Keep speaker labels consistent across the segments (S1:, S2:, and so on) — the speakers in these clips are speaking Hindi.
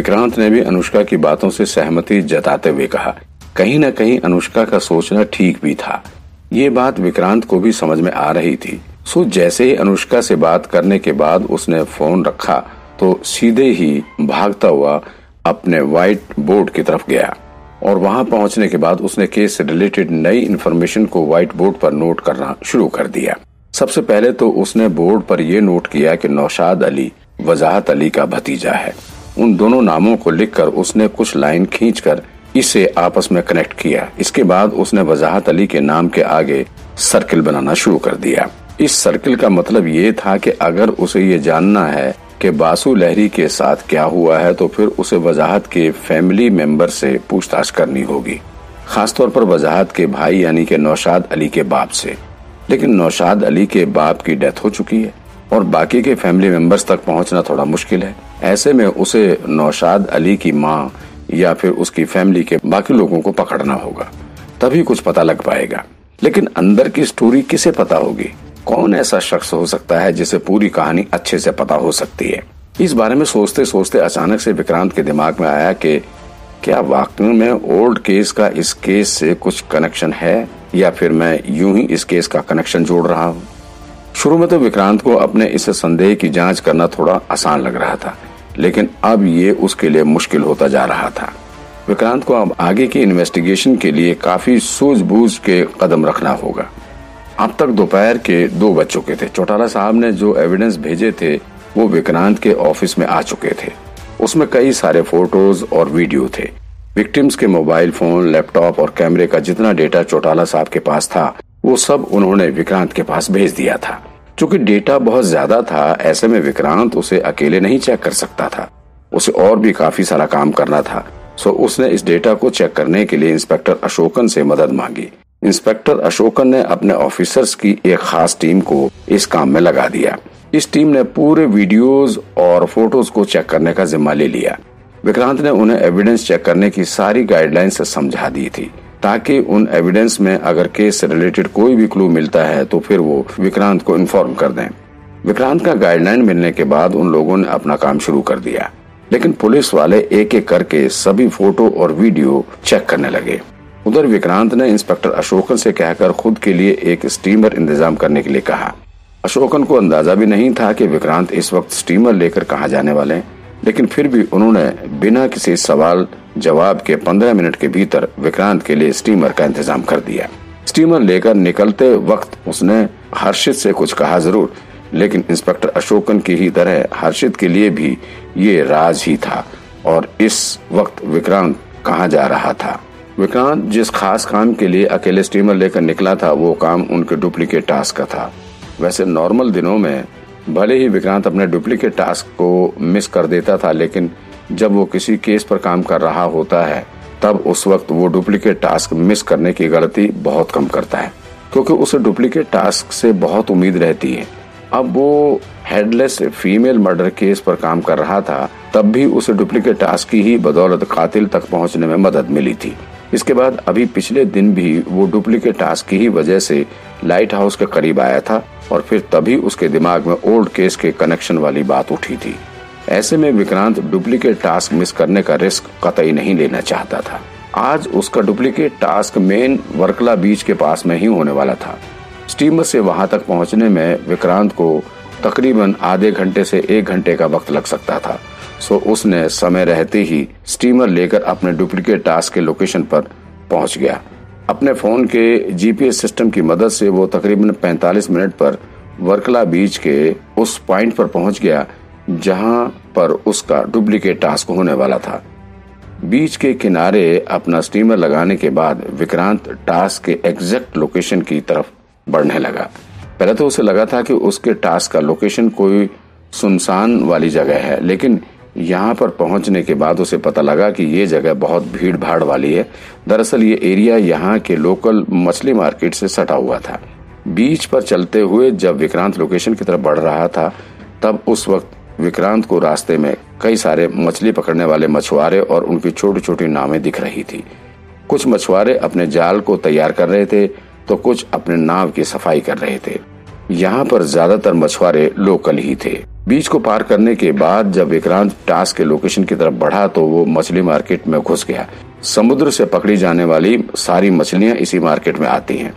S1: विक्रांत ने भी अनुष्का की बातों से सहमति जताते हुए कहा, कहीं न कहीं अनुष्का का सोचना ठीक भी था। ये बात विक्रांत को भी समझ में आ रही थी। सो जैसे ही अनुष्का से बात करने के बाद उसने फ़ोन रखा तो सीधे ही भागता हुआ अपने व्हाइट बोर्ड की तरफ़ गया और वहाँ पहुँचने के बाद उसने केस से रिलेटेड नई इन्फॉर्मेशन को व्हाइट बोर्ड पर नोट करना शुरू कर दिया। सबसे पहले तो उसने बोर्ड पर यह नोट किया कि नौशाद अली, वजाहत अली का भतीजा है। उन दोनों नामों को लिखकर उसने कुछ लाइन खींचकर इसे आपस में कनेक्ट किया। इसके बाद उसने वजाहत अली के नाम के आगे सर्किल बनाना शुरू कर दिया। इस सर्किल का मतलब ये था कि अगर उसे ये जानना है कि बासु लहरी के साथ क्या हुआ है तो फिर उसे वजाहत के फैमिली मेंबर से पूछताछ करनी होगी। खासतौर पर वजाहत के भाई यानी के नौशाद अली के बाप से। लेकिन नौशाद अली के बाप की डेथ हो चुकी है और बाकी के फैमिली मेंबर्स तक पहुँचना थोड़ा मुश्किल है। ऐसे में उसे नौशाद अली की माँ या फिर उसकी फैमिली के बाकी लोगों को पकड़ना होगा। तभी कुछ पता लग पाएगा। लेकिन अंदर की स्टोरी किसे पता होगी? कौन ऐसा शख्स हो सकता है जिसे पूरी कहानी अच्छे से पता हो सकती है? इस बारे में सोचते सोचते अचानक से विक्रांत के दिमाग में आया कि क्या वाकई में ओल्ड केस का इस केस से कुछ कनेक्शन है? या फिर मैं यूँ ही इस केस का कनेक्शन जोड़ रहा हूँ? शुरू में तो विक्रांत को अपने इस संदेह की जाँच करना थोड़ा आसान लग रहा था। लेकिन अब ये उसके लिए मुश्किल होता जा रहा था। विक्रांत को अब आगे की इन्वेस्टिगेशन के लिए काफ़ी सूझबूझ के कदम रखना होगा। अब तक दोपहर के दो बज चुके थे। चौटाला साहब ने जो एविडेंस भेजे थे, वो विक्रांत के ऑफ़िस में आ चुके थे। उसमें कई सारे फ़ोटोज़ और वीडियो थे। विक्टिम्स के मोबाइल फ़ोन लैपटॉप और कैमरे का जितना डेटा चौटाला साहब के पास था, वो सब उन्होंने विक्रांत के पास भेज दिया था। चूँकि डेटा बहुत ज़्यादा था, ऐसे में विक्रांत उसे अकेले नहीं चेक कर सकता था। उसे और भी काफ़ी सारा काम करना था। सो उसने इस डेटा को चेक करने के लिए इंस्पेक्टर अशोकन से मदद मांगी। इंस्पेक्टर अशोकन ने अपने ऑफिसर्स की एक खास टीम को इस काम में लगा दिया। इस टीम ने पूरे वीडियोस और फ़ोटोज़ को चेक करने का जिम्मा ले लिया। विक्रांत ने उन्हें एविडेंस चेक करने की सारी गाइडलाइंस समझा दी थी। ताकि उन एविडेंस में अगर केस से रिलेटेड कोई भी क्लू मिलता है तो फिर वो विक्रांत को इन्फॉर्म कर दें। विक्रांत का गाइडलाइन मिलने के बाद उन लोगों ने अपना काम शुरू कर दिया। लेकिन पुलिस वाले एक एक करके सभी फ़ोटो और वीडियो चेक करने लगे। उधर विक्रांत ने इंस्पेक्टर अशोकन से कहकर खुद के लिए एक स्टीमर इंतज़ाम करने के लिए कहा। अशोकन को अंदाज़ा भी नहीं था कि विक्रांत इस वक्त स्टीमर लेकर कहा जाने वाले लेकिन फिर भी उन्होंने बिना किसी सवाल जवाब के पंद्रह मिनट के भीतर विक्रांत के लिए स्टीमर का इंतज़ाम कर दिया। स्टीमर लेकर निकलते वक्त उसने हर्षित से कुछ कहा ज़रूर, लेकिन इंस्पेक्टर अशोकन की ही तरह हर्षित के लिए भी ये राज ही था और इस वक्त विक्रांत कहा जा रहा था। विक्रांत जिस खास काम के लिए अकेले स्टीमर लेकर निकला था, वो काम उनके डुप्लीकेट टास्क का था। वैसे नॉर्मल दिनों में भले ही विक्रांत अपने डुप्लीकेट टास्क को मिस कर देता था, लेकिन जब वो किसी केस पर काम कर रहा होता है, तब उस वक्त वो डुप्लीकेट टास्क मिस करने की गलती बहुत कम करता है, क्योंकि उसे डुप्लीकेट टास्क से बहुत उम्मीद रहती है। अब वो हेडलेस फीमेल मर्डर केस पर काम कर रहा था, तब भी उसे डुप्लीकेट टास्क की ही बदौलत कातिल तक पहुँचने में मदद मिली थी। इसके बाद अभी पिछले दिन भी वो डुप्लीकेट टास्क की ही वजह से लाइट हाउस के करीब आया था और फिर तभी उसके दिमाग में ओल्ड केस के कनेक्शन वाली बात उठी थी। ऐसे में विक्रांत डुप्लीकेट टास्क मिस करने का रिस्क कतई नहीं लेना चाहता था। आज उसका duplicate task main Varkala beach के पास में ही होने वाला था। स्टीमर से वहाँ तक पहुँचने में विक्रांत को तकरीबन आधे घंटे से एक घंटे का वक्त लग सकता था। सो उसने समय रहते ही स्टीमर लेकर अपने डुप्लीकेट टास्क के लोकेशन पर पहुँच गया। अपने फ़ोन के जीपीएस सिस्टम की मदद से वो तकरीबन 45 मिनट पर वर्कला बीच के उस पॉइंट पर पहुँच गया, जहाँ पर उसका डुप्लीकेट टास्क होने वाला था। बीच के किनारे अपना स्टीमर लगाने के बाद विक्रांत टास्क के एग्जैक्ट लोकेशन की तरफ़ बढ़ने लगा। पहले तो उसे लगा था कि उसके टास्क का लोकेशन कोई सुनसान वाली जगह है, लेकिन यहाँ पर पहुँचने के बाद उसे पता लगा कि ये जगह बहुत भीड़ भाड़ वाली है। दरअसल ये एरिया यहाँ के लोकल मछली मार्केट से सटा हुआ था। बीच पर चलते हुए जब विक्रांत लोकेशन की तरफ़ बढ़ रहा था, तब उस वक्त विक्रांत को रास्ते में कई सारे मछली पकड़ने वाले मछुआरे और उनकी छोटी छोटी नावें दिख रही थी। कुछ मछुआरे अपने जाल को तैयार कर रहे थे तो कुछ अपने नाव की सफ़ाई कर रहे थे। यहाँ पर ज़्यादातर मछुआरे लोकल ही थे। बीच को पार करने के बाद जब विक्रांत टास्क के लोकेशन की तरफ़ बढ़ा तो वो मछली मार्केट में घुस गया। समुद्र से पकड़ी जाने वाली सारी मछलियाँ इसी मार्केट में आती हैं।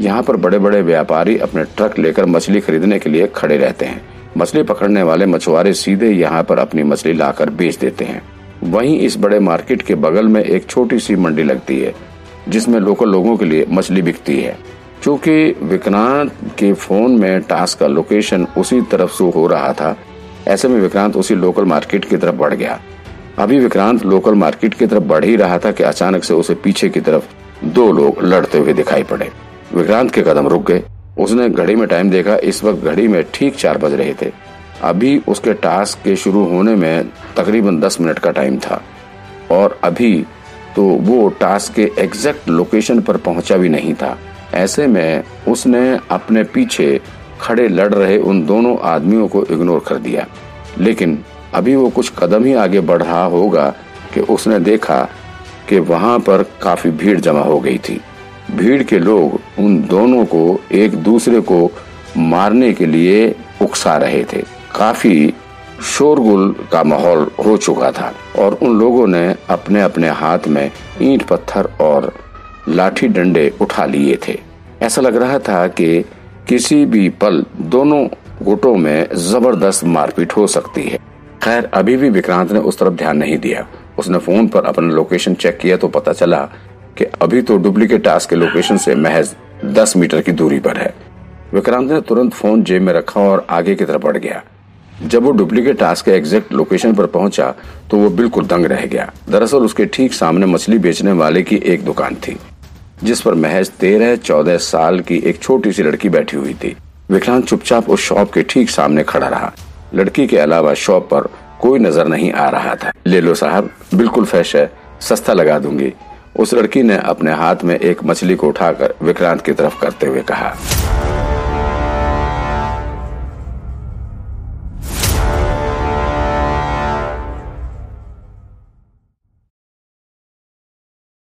S1: यहाँ पर बड़े बड़े व्यापारी अपने ट्रक लेकर मछली खरीदने के लिए खड़े रहते हैं। मछली पकड़ने वाले मछुआरे सीधे यहाँ पर अपनी मछली लाकर बेच देते हैं। वहीं इस बड़े मार्केट के बगल में एक छोटी सी मंडी लगती है, जिसमें लोकल लोगों के लिए मछली बिकती है। क्योंकि विक्रांत के फ़ोन में टास्क का लोकेशन उसी तरफ़ से हो रहा था, ऐसे में विक्रांत उसी लोकल मार्केट की तरफ़ बढ़ गया। अभी विक्रांत लोकल मार्केट की तरफ़ बढ़ ही रहा था कि अचानक से उसे पीछे की तरफ़ दो लोग लड़ते हुए दिखाई पड़े। विक्रांत के कदम रुक गए। उसने घड़ी में टाइम देखा। इस वक्त घड़ी में ठीक चार बज रहे थे। अभी उसके टास्क के शुरू होने में तकरीबन दस मिनट का टाइम था। और अभी तो वो टास्क के एग्जैक्ट लोकेशन पर पहुँचा भी नहीं था। ऐसे में उसने अपने पीछे खड़े लड़ रहे उन दोनों आदमियों को इग्नोर कर दिया। लेकिन अभी वो कुछ कदम ही आगे बढ़ रहा होगा कि उसने देखा कि वहाँ पर काफ़ी भीड़ जमा हो गई थी। भीड़ के लोग उन दोनों को एक दूसरे को मारने के लिए उकसा रहे थे। काफ़ी शोरगुल का माहौल हो चुका था और उन लोगों ने अपने अपने हाथ में ईंट, पत्थर और लाठी डंडे उठा लिए थे। ऐसा लग रहा था कि किसी भी पल दोनों गुटों में ज़बरदस्त मारपीट हो सकती है। खैर, अभी भी विक्रांत ने उस तरफ़ ध्यान नहीं दिया। उसने फ़ोन पर अपना लोकेशन चेक किया तो पता चला कि अभी तो डुप्लीकेट टास्क के लोकेशन से महज दस मीटर की दूरी पर है। विक्रांत ने तुरंत फ़ोन जेब में रखा और आगे की तरफ़ बढ़ गया। जब वो डुप्लीकेट टास्क के एग्जैक्ट लोकेशन पर पहुँचा तो वो बिल्कुल दंग रह गया। दरअसल उसके ठीक सामने मछली बेचने वाले की एक दुकान थी। जिस पर महज तेरह चौदह साल की एक छोटी सी लड़की बैठी हुई थी। विक्रांत चुपचाप उस शॉप के ठीक सामने खड़ा रहा। लड़की के अलावा शॉप पर कोई नज़र नहीं आ रहा था। ले लो साहब, बिल्कुल फ्रेश है, सस्ता लगा दूँगी। उस लड़की ने अपने हाथ में एक मछली को उठाकर विक्रांत की तरफ़ करते हुए कहा